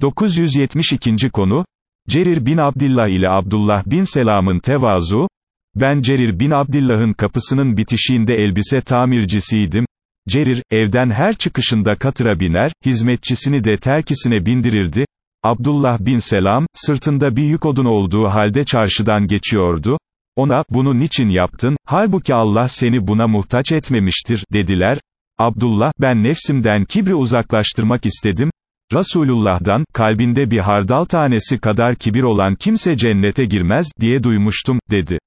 972. konu, Cerir bin Abdillah ile Abdullah bin Selam'ın tevazu, ben Cerir bin Abdillah'ın kapısının bitişiğinde elbise tamircisiydim, Cerir, evden her çıkışında katıra biner, hizmetçisini de terkisine bindirirdi, Abdullah bin Selam, sırtında bir yük odun olduğu halde çarşıdan geçiyordu, ona, bunu niçin yaptın, halbuki Allah seni buna muhtaç etmemiştir, dediler, Abdullah, ben nefsimden kibri uzaklaştırmak istedim, Resulullah'dan, kalbinde bir hardal tanesi kadar kibir olan kimse cennete girmez, diye duymuştum, dedi.